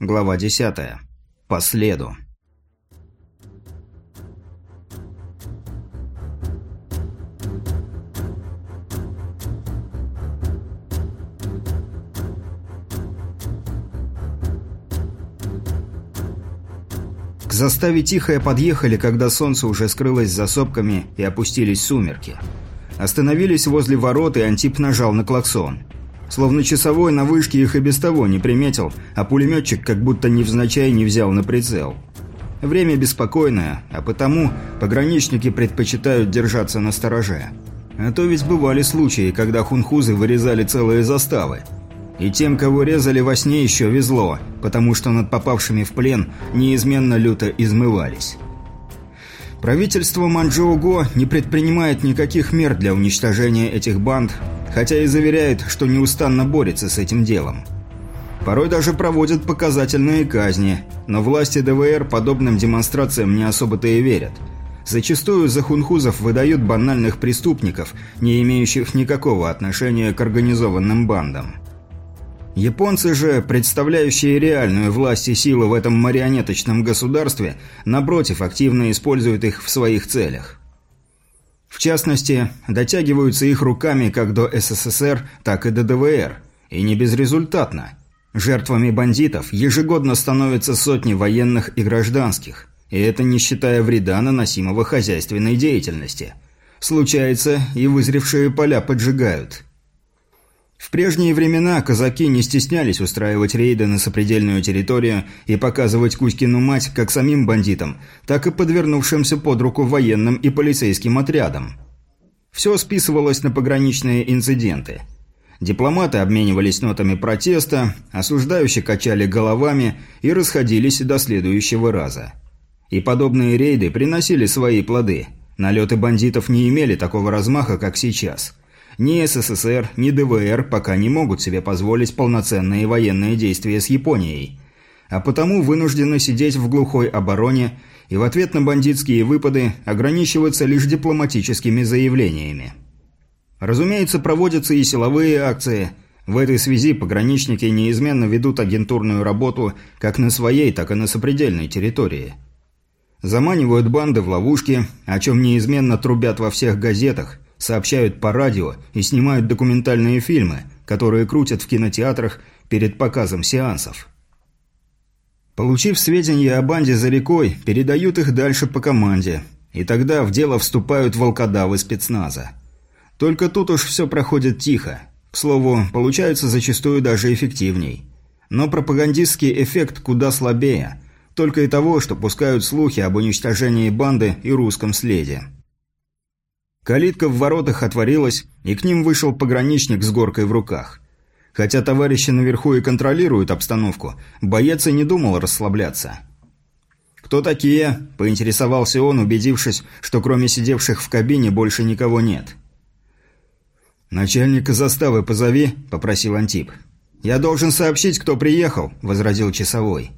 Глава 10. По следу. К заставе Тихая подъехали, когда солнце уже скрылось за сопками и опустились сумерки. Остановились возле ворот, и Антип нажал на клаксон. Словно часовой на вышке их и без того не приметил, а пулеметчик как будто невзначай не взял на прицел. Время беспокойное, а потому пограничники предпочитают держаться на стороже. А то ведь бывали случаи, когда хунхузы вырезали целые заставы. И тем, кого резали во сне, еще везло, потому что над попавшими в плен неизменно люто измывались. Правительство Манчжоуго не предпринимает никаких мер для уничтожения этих банд, хотя и заверяет, что неустанно борется с этим делом. Порой даже проводят показательные казни, но власти ДВР подобным демонстрациям не особо-то и верят. Зачастую за хунхузов выдают банальных преступников, не имеющих никакого отношения к организованным бандам. Японцы же, представляющие реальную власть и силу в этом марионеточном государстве, напротив, активно используют их в своих целях. В частности, дотягиваются их руками как до СССР, так и до ДВР. И не безрезультатно. Жертвами бандитов ежегодно становятся сотни военных и гражданских. И это не считая вреда, наносимого хозяйственной деятельности. Случается, и вызревшие поля поджигают. В прежние времена казаки не стеснялись устраивать рейды на сопредельную территорию и показывать Кузькину мать как самим бандитам, так и подвернувшимся под руку военным и полицейским отрядам. Все списывалось на пограничные инциденты. Дипломаты обменивались нотами протеста, осуждающие качали головами и расходились до следующего раза. И подобные рейды приносили свои плоды. Налеты бандитов не имели такого размаха, как сейчас – ни СССР, ни ДВР пока не могут себе позволить полноценные военные действия с Японией, а потому вынуждены сидеть в глухой обороне и в ответ на бандитские выпады ограничиваться лишь дипломатическими заявлениями. Разумеется, проводятся и силовые акции. В этой связи пограничники неизменно ведут агентурную работу как на своей, так и на сопредельной территории. Заманивают банды в ловушки, о чем неизменно трубят во всех газетах – сообщают по радио и снимают документальные фильмы, которые крутят в кинотеатрах перед показом сеансов. Получив сведения о банде за рекой, передают их дальше по команде, и тогда в дело вступают волкодавы спецназа. Только тут уж все проходит тихо. К слову, получается зачастую даже эффективней. Но пропагандистский эффект куда слабее. Только и того, что пускают слухи об уничтожении банды и русском следе. Калитка в воротах отворилась, и к ним вышел пограничник с горкой в руках. Хотя товарищи наверху и контролируют обстановку, боец и не думал расслабляться. «Кто такие?» – поинтересовался он, убедившись, что кроме сидевших в кабине больше никого нет. «Начальника заставы позови», – попросил Антип. «Я должен сообщить, кто приехал», – возразил часовой.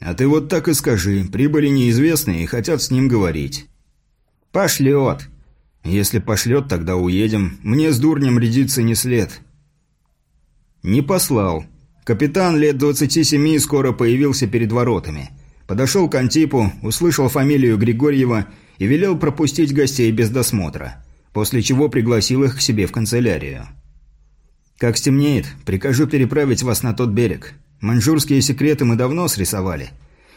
«А ты вот так и скажи. Прибыли неизвестные и хотят с ним говорить». «Пошлет», если пошлет, тогда уедем. Мне с дурнем рядиться не след. Не послал. Капитан лет 27 скоро появился перед воротами. Подошел к Антипу, услышал фамилию Григорьева и велел пропустить гостей без досмотра, после чего пригласил их к себе в канцелярию. «Как стемнеет, прикажу переправить вас на тот берег. Маньчжурские секреты мы давно срисовали.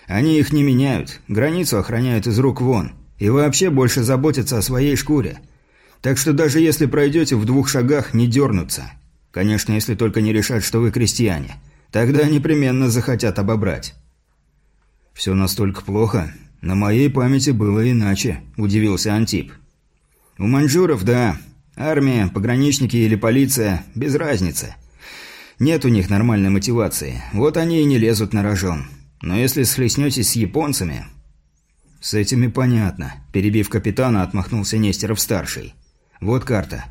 Они их не меняют, границу охраняют из рук вон. И вообще больше заботятся о своей шкуре. Так что даже если пройдете в двух шагах, не дернутся. Конечно, если только не решат, что вы крестьяне. Тогда непременно захотят обобрать. «Все настолько плохо. На моей памяти было иначе», – удивился Антип. «У маньчжуров, да. Армия, пограничники или полиция – без разницы. Нет у них нормальной мотивации. Вот они и не лезут на рожон. Но если схлестнетесь с японцами, «С этими понятно», – перебив капитана, отмахнулся Нестеров-старший. «Вот карта.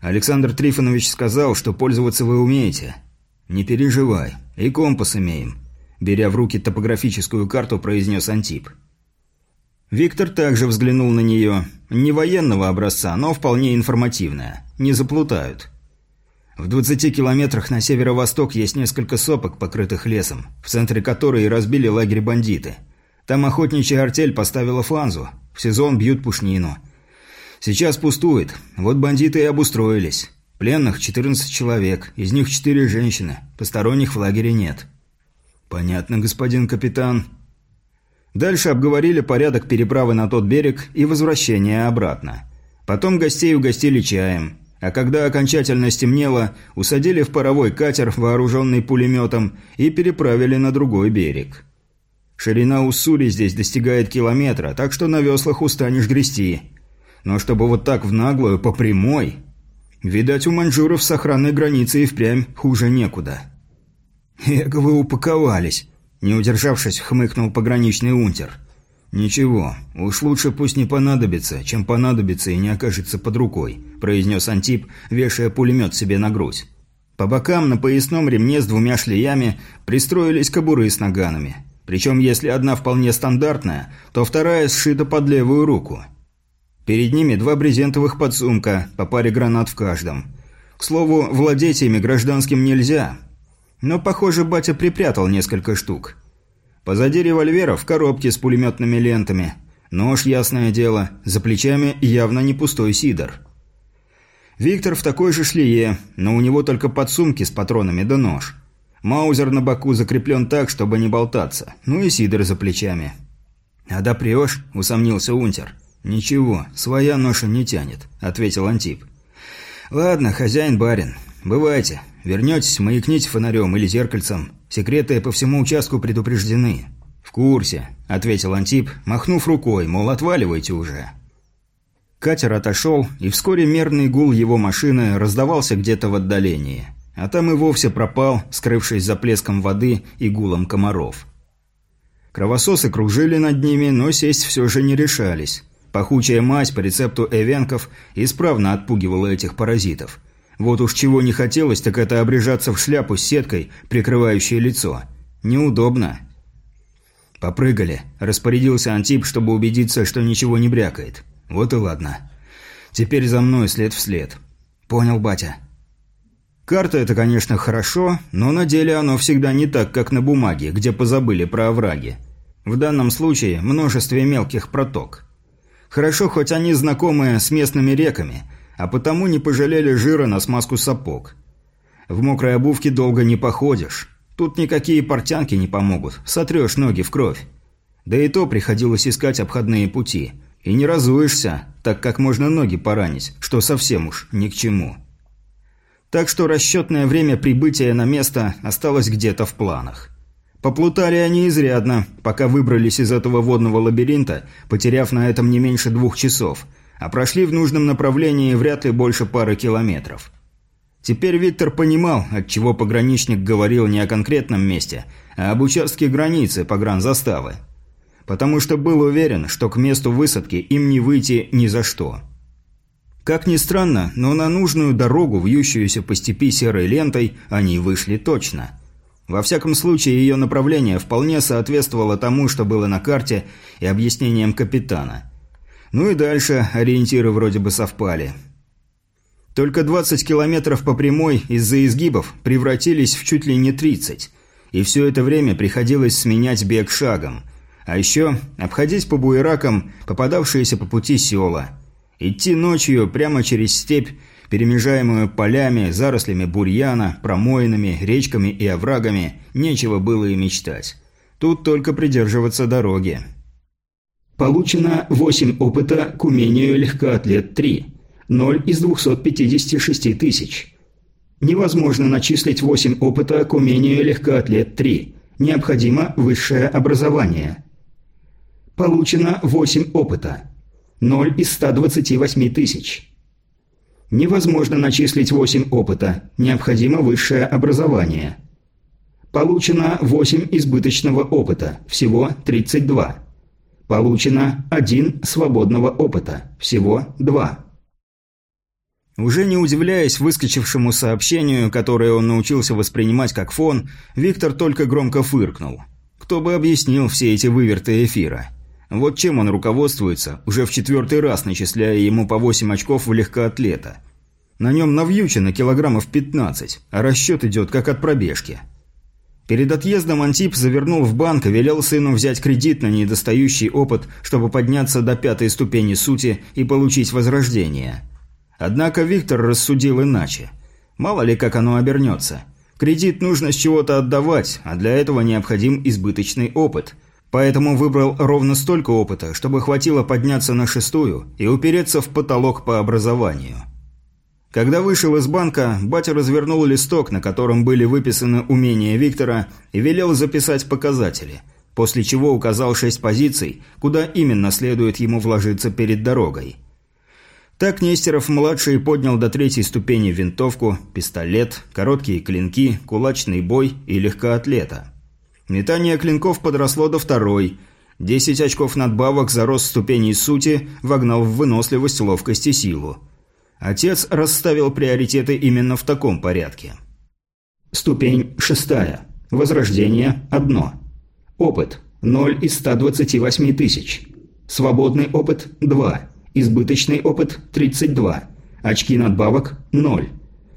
Александр Трифонович сказал, что пользоваться вы умеете. Не переживай, и компас имеем», – беря в руки топографическую карту, произнес Антип. Виктор также взглянул на нее. Не военного образца, но вполне информативная. Не заплутают. В 20 километрах на северо-восток есть несколько сопок, покрытых лесом, в центре которой разбили лагерь бандиты. Там охотничья артель поставила фанзу. В сезон бьют пушнину. Сейчас пустует. Вот бандиты и обустроились. Пленных 14 человек, из них 4 женщины. Посторонних в лагере нет. Понятно, господин капитан. Дальше обговорили порядок переправы на тот берег и возвращения обратно. Потом гостей угостили чаем. А когда окончательно стемнело, усадили в паровой катер, вооруженный пулеметом, и переправили на другой берег. Ширина Уссури здесь достигает километра, так что на веслах устанешь грести. Но чтобы вот так в наглую, по прямой... Видать, у маньчжуров с охранной границей и впрямь хуже некуда. «Эго вы упаковались», – не удержавшись, хмыкнул пограничный унтер – «Ничего, уж лучше пусть не понадобится, чем понадобится и не окажется под рукой», – произнес Антип, вешая пулемет себе на грудь. По бокам на поясном ремне с двумя шлеями пристроились кобуры с наганами. Причем, если одна вполне стандартная, то вторая сшита под левую руку. Перед ними два брезентовых подсумка, по паре гранат в каждом. К слову, владеть ими гражданским нельзя. Но, похоже, батя припрятал несколько штук. Позади револьвера в коробке с пулеметными лентами. Нож, ясное дело, за плечами явно не пустой сидор. Виктор в такой же шлее, но у него только подсумки с патронами да нож. Маузер на боку закреплен так, чтобы не болтаться. Ну и сидор за плечами. «А допрешь?» – усомнился унтер. «Ничего, своя ноша не тянет», – ответил Антип. «Ладно, хозяин-барин, бывайте. Вернетесь, маякните фонарем или зеркальцем. Секреты по всему участку предупреждены». «В курсе», – ответил Антип, махнув рукой, мол, отваливайте уже. Катер отошел, и вскоре мерный гул его машины раздавался где-то в отдалении. А там и вовсе пропал, скрывшись за плеском воды и гулом комаров. Кровососы кружили над ними, но сесть все же не решались. Пахучая мазь по рецепту эвенков исправно отпугивала этих паразитов – вот уж чего не хотелось, так это обрежаться в шляпу с сеткой, прикрывающей лицо. Неудобно. «Попрыгали», – распорядился Антип, чтобы убедиться, что ничего не брякает. «Вот и ладно. Теперь за мной след в след». «Понял, батя». Карта – это, конечно, хорошо, но на деле оно всегда не так, как на бумаге, где позабыли про овраги. В данном случае множестве мелких проток. Хорошо, хоть они знакомы с местными реками – а потому не пожалели жира на смазку сапог. В мокрой обувке долго не походишь. Тут никакие портянки не помогут, сотрешь ноги в кровь. Да и то приходилось искать обходные пути. И не разуешься, так как можно ноги поранить, что совсем уж ни к чему. Так что расчетное время прибытия на место осталось где-то в планах. Поплутали они изрядно, пока выбрались из этого водного лабиринта, потеряв на этом не меньше двух часов – а прошли в нужном направлении вряд ли больше пары километров. Теперь Виктор понимал, от чего пограничник говорил не о конкретном месте, а об участке границы погранзаставы. Потому что был уверен, что к месту высадки им не выйти ни за что. Как ни странно, но на нужную дорогу, вьющуюся по степи серой лентой, они вышли точно. Во всяком случае, ее направление вполне соответствовало тому, что было на карте и объяснениям капитана – ну и дальше ориентиры вроде бы совпали. Только 20 километров по прямой из-за изгибов превратились в чуть ли не 30. И все это время приходилось сменять бег шагом. А еще обходить по буеракам попадавшиеся по пути села. Идти ночью прямо через степь, перемежаемую полями, зарослями бурьяна, промоинами, речками и оврагами, нечего было и мечтать. Тут только придерживаться дороги. Получено 8 опыта к умению легкоатлет 3. 0 из 256 тысяч. Невозможно начислить 8 опыта к умению легкоатлет 3. Необходимо высшее образование. Получено 8 опыта. 0 из 128 тысяч. Невозможно начислить 8 опыта. Необходимо высшее образование. Получено 8 избыточного опыта. Всего 32. Получено один свободного опыта. Всего два. Уже не удивляясь выскочившему сообщению, которое он научился воспринимать как фон, Виктор только громко фыркнул. Кто бы объяснил все эти выверты эфира? Вот чем он руководствуется, уже в четвертый раз начисляя ему по 8 очков в легкоатлета. На нем навьючено килограммов 15, а расчет идет как от пробежки. Перед отъездом Антип завернул в банк и велел сыну взять кредит на недостающий опыт, чтобы подняться до пятой ступени сути и получить возрождение. Однако Виктор рассудил иначе. Мало ли как оно обернется. Кредит нужно с чего-то отдавать, а для этого необходим избыточный опыт. Поэтому выбрал ровно столько опыта, чтобы хватило подняться на шестую и упереться в потолок по образованию. Когда вышел из банка, батя развернул листок, на котором были выписаны умения Виктора, и велел записать показатели, после чего указал шесть позиций, куда именно следует ему вложиться перед дорогой. Так Нестеров-младший поднял до третьей ступени винтовку, пистолет, короткие клинки, кулачный бой и легкоатлета. Метание клинков подросло до второй. Десять очков надбавок за рост ступеней сути вогнал в выносливость, ловкость и силу. Отец расставил приоритеты именно в таком порядке. Ступень шестая. Возрождение – одно. Опыт – 0 из 128 тысяч. Свободный опыт – 2. Избыточный опыт – 32. Очки надбавок – 0.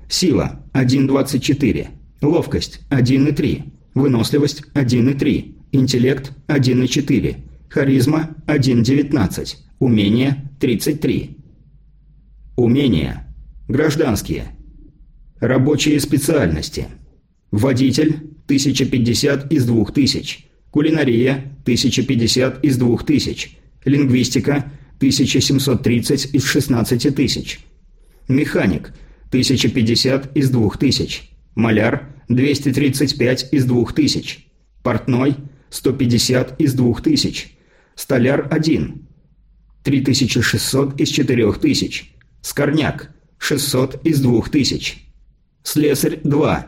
Сила – 1,24. Ловкость – 1,3. Выносливость – 1,3. Интеллект – 1,4. Харизма – 1,19. Умение – 33. Умения. Гражданские. Рабочие специальности. Водитель – 1050 из 2000. Кулинария – 1050 из 2000. Лингвистика – 1730 из 16 тысяч. Механик – 1050 из 2000. Маляр – 235 из 2000. Портной – 150 из 2000. Столяр – 1. 3600 из 4000. Скорняк – 600 из 2000. Слесарь – 2.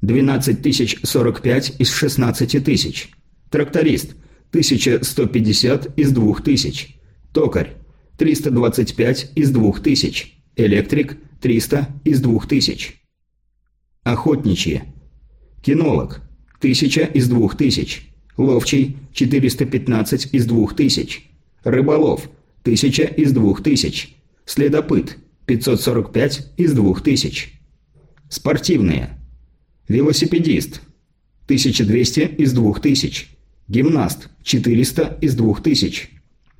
12045 из 16 тысяч. Тракторист – 1150 из 2000. Токарь – 325 из 2000. Электрик – 300 из 2000. Охотничьи. Кинолог – 1000 из 2000. Ловчий – 415 из 2000. Рыболов – 1000 из 2000. Следопыт – 545 из 2000. Спортивные. Велосипедист – 1200 из 2000. Гимнаст – 400 из 2000.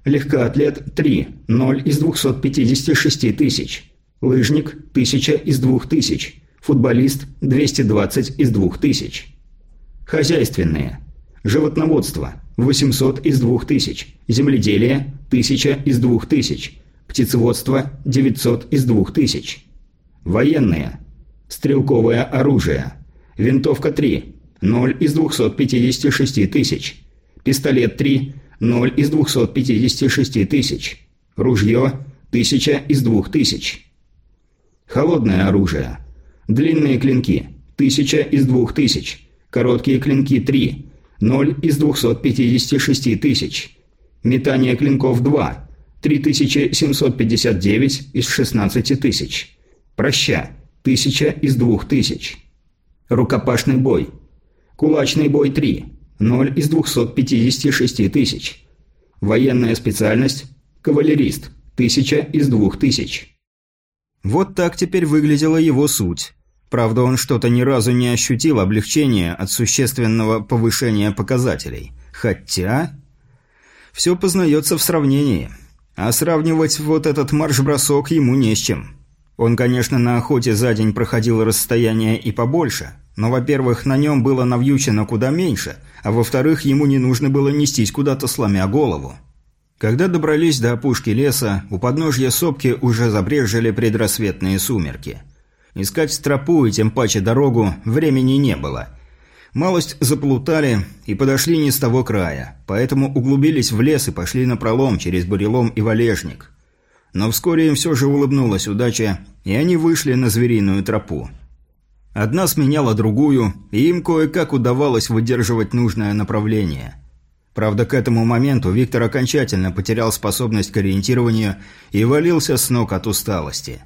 Легкоатлет – 3, 0 из 256 тысяч. Лыжник – 1000 из 2000. Футболист – 220 из 2000. Хозяйственные. Животноводство – 800 из 2000. Земледелие – 1000 из 2000. Птицеводство – 900 из 2000. Военные. Стрелковое оружие. Винтовка 3 – 0 из 256 тысяч. Пистолет 3 – 0 из 256 тысяч. Ружье – 1000 из 2000. Холодное оружие. Длинные клинки – 1000 из 2000. Короткие клинки – 3 – 0 из 256 тысяч. Метание клинков – 2 3759 из 16 тысяч. Проща – 1000 из 2000. Рукопашный бой. Кулачный бой – 3. 0 из 256 тысяч. Военная специальность – кавалерист. 1000 из 2000. Вот так теперь выглядела его суть. Правда, он что-то ни разу не ощутил облегчения от существенного повышения показателей. Хотя... Все познается в сравнении. А сравнивать вот этот марш-бросок ему не с чем. Он, конечно, на охоте за день проходил расстояние и побольше, но, во-первых, на нем было навьючено куда меньше, а во-вторых, ему не нужно было нестись куда-то сломя голову. Когда добрались до опушки леса, у подножья сопки уже забрежили предрассветные сумерки. Искать тропу и тем паче дорогу времени не было – Малость заплутали и подошли не с того края, поэтому углубились в лес и пошли на пролом через бурелом и валежник. Но вскоре им все же улыбнулась удача, и они вышли на звериную тропу. Одна сменяла другую, и им кое-как удавалось выдерживать нужное направление. Правда, к этому моменту Виктор окончательно потерял способность к ориентированию и валился с ног от усталости.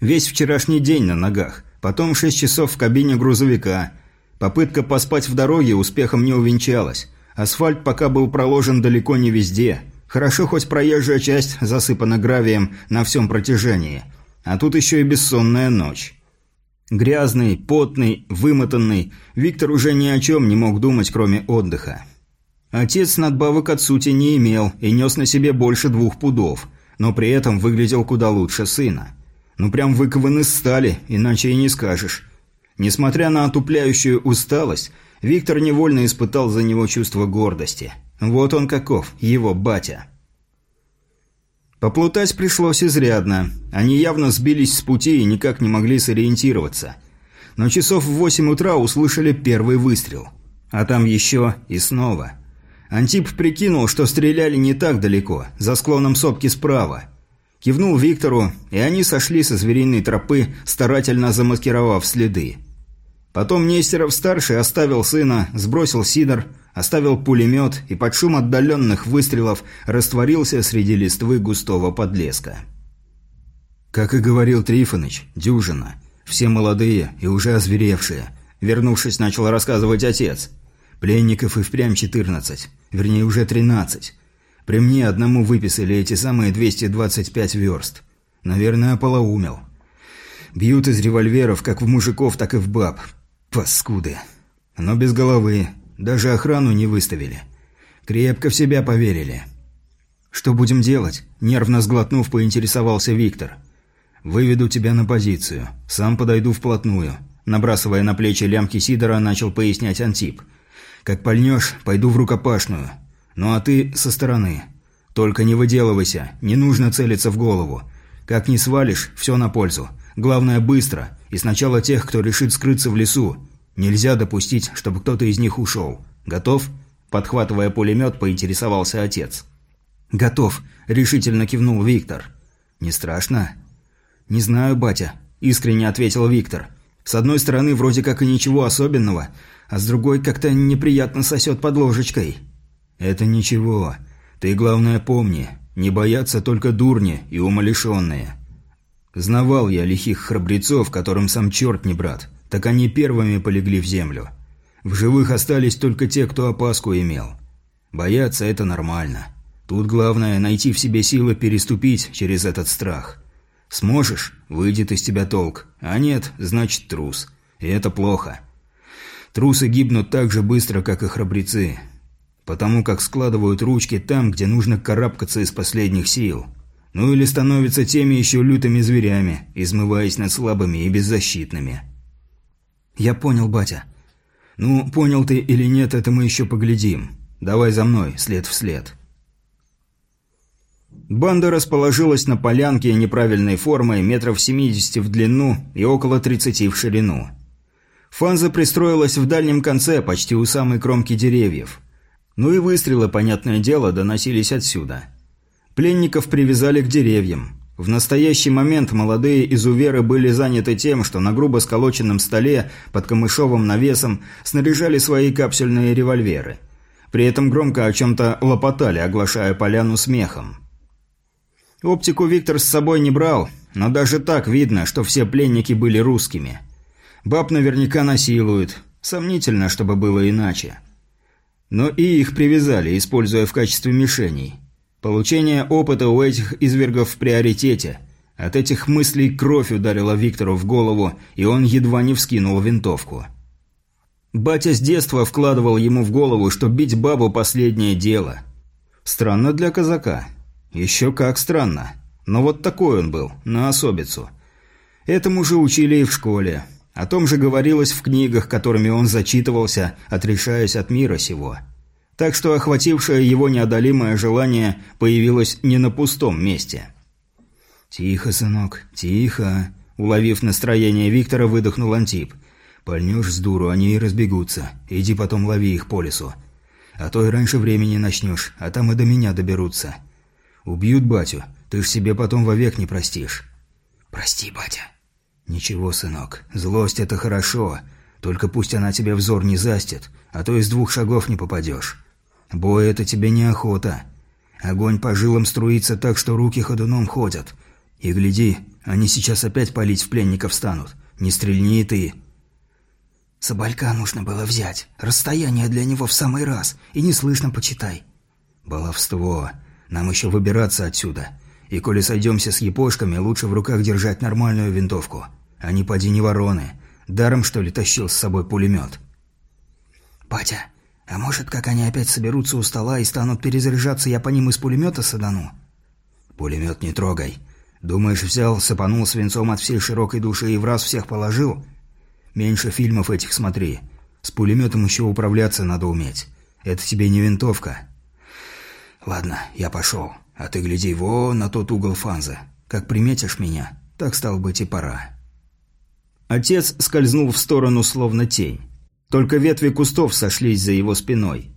Весь вчерашний день на ногах, потом шесть часов в кабине грузовика – Попытка поспать в дороге успехом не увенчалась. Асфальт пока был проложен далеко не везде. Хорошо, хоть проезжая часть засыпана гравием на всем протяжении. А тут еще и бессонная ночь. Грязный, потный, вымотанный, Виктор уже ни о чем не мог думать, кроме отдыха. Отец надбавок от сути не имел и нес на себе больше двух пудов, но при этом выглядел куда лучше сына. Ну прям выкован из стали, иначе и не скажешь. Несмотря на отупляющую усталость, Виктор невольно испытал за него чувство гордости. Вот он каков, его батя. Поплутать пришлось изрядно. Они явно сбились с пути и никак не могли сориентироваться. Но часов в восемь утра услышали первый выстрел. А там еще и снова. Антип прикинул, что стреляли не так далеко, за склоном сопки справа. Кивнул Виктору, и они сошли со звериной тропы, старательно замаскировав следы. Потом Нестеров-старший оставил сына, сбросил сидор, оставил пулемет и под шум отдаленных выстрелов растворился среди листвы густого подлеска. Как и говорил Трифоныч, дюжина. Все молодые и уже озверевшие. Вернувшись, начал рассказывать отец. Пленников и впрямь 14. Вернее, уже 13. При мне одному выписали эти самые 225 верст. Наверное, ополоумел. Бьют из револьверов как в мужиков, так и в баб. Паскуды. Но без головы. Даже охрану не выставили. Крепко в себя поверили. «Что будем делать?» – нервно сглотнув, поинтересовался Виктор. «Выведу тебя на позицию. Сам подойду вплотную». Набрасывая на плечи лямки Сидора, начал пояснять Антип. «Как пальнешь, пойду в рукопашную. Ну а ты со стороны. Только не выделывайся, не нужно целиться в голову. Как не свалишь, все на пользу. Главное, быстро. И сначала тех, кто решит скрыться в лесу. Нельзя допустить, чтобы кто-то из них ушел. Готов?» Подхватывая пулемет, поинтересовался отец. «Готов», – решительно кивнул Виктор. «Не страшно?» «Не знаю, батя», – искренне ответил Виктор. «С одной стороны, вроде как и ничего особенного, а с другой как-то неприятно сосет под ложечкой». «Это ничего. Ты, главное, помни, не боятся только дурни и умалишенные. Знавал я лихих храбрецов, которым сам черт не брат, так они первыми полегли в землю. В живых остались только те, кто опаску имел. Бояться – это нормально. Тут главное – найти в себе силы переступить через этот страх. Сможешь – выйдет из тебя толк, а нет – значит трус. И это плохо. Трусы гибнут так же быстро, как и храбрецы. Потому как складывают ручки там, где нужно карабкаться из последних сил – ну или становятся теми еще лютыми зверями, измываясь над слабыми и беззащитными. «Я понял, батя». «Ну, понял ты или нет, это мы еще поглядим. Давай за мной, след в след». Банда расположилась на полянке неправильной формы, метров 70 в длину и около 30 в ширину. Фанза пристроилась в дальнем конце, почти у самой кромки деревьев. Ну и выстрелы, понятное дело, доносились отсюда. Пленников привязали к деревьям. В настоящий момент молодые изуверы были заняты тем, что на грубо сколоченном столе под камышовым навесом снаряжали свои капсульные револьверы. При этом громко о чем-то лопотали, оглашая поляну смехом. Оптику Виктор с собой не брал, но даже так видно, что все пленники были русскими. Баб наверняка насилуют. Сомнительно, чтобы было иначе. Но и их привязали, используя в качестве мишеней. Получение опыта у этих извергов в приоритете. От этих мыслей кровь ударила Виктору в голову, и он едва не вскинул винтовку. Батя с детства вкладывал ему в голову, что бить бабу – последнее дело. Странно для казака. Еще как странно. Но вот такой он был, на особицу. Этому же учили и в школе. О том же говорилось в книгах, которыми он зачитывался, отрешаясь от мира сего. Так что охватившее его неодолимое желание появилось не на пустом месте. «Тихо, сынок, тихо», – уловив настроение Виктора, выдохнул Антип. «Пальнешь с дуру, они и разбегутся. Иди потом лови их по лесу. А то и раньше времени начнешь, а там и до меня доберутся. Убьют батю, ты ж себе потом вовек не простишь». «Прости, батя». «Ничего, сынок, злость – это хорошо, только пусть она тебе взор не застит, а то из двух шагов не попадешь. Бой – это тебе не охота. Огонь по жилам струится так, что руки ходуном ходят. И гляди, они сейчас опять палить в пленников станут. Не стрельни ты. Соболька нужно было взять. Расстояние для него в самый раз. И не слышно, почитай. Баловство. Нам еще выбираться отсюда. И коли сойдемся с епошками, лучше в руках держать нормальную винтовку. А не поди не вороны. Даром, что ли, тащил с собой пулемет. «Батя, а может, как они опять соберутся у стола и станут перезаряжаться, я по ним из пулемета садану?» «Пулемет не трогай. Думаешь, взял, сапанул свинцом от всей широкой души и в раз всех положил? Меньше фильмов этих смотри. С пулеметом еще управляться надо уметь. Это тебе не винтовка. Ладно, я пошел. А ты гляди вон на тот угол фанзы. Как приметишь меня, так стал быть и пора. Отец скользнул в сторону словно тень. Только ветви кустов сошлись за его спиной.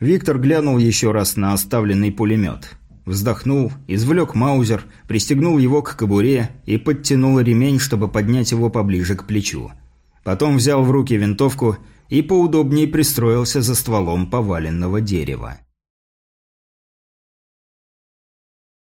Виктор глянул еще раз на оставленный пулемет. Вздохнул, извлек маузер, пристегнул его к кобуре и подтянул ремень, чтобы поднять его поближе к плечу. Потом взял в руки винтовку и поудобнее пристроился за стволом поваленного дерева.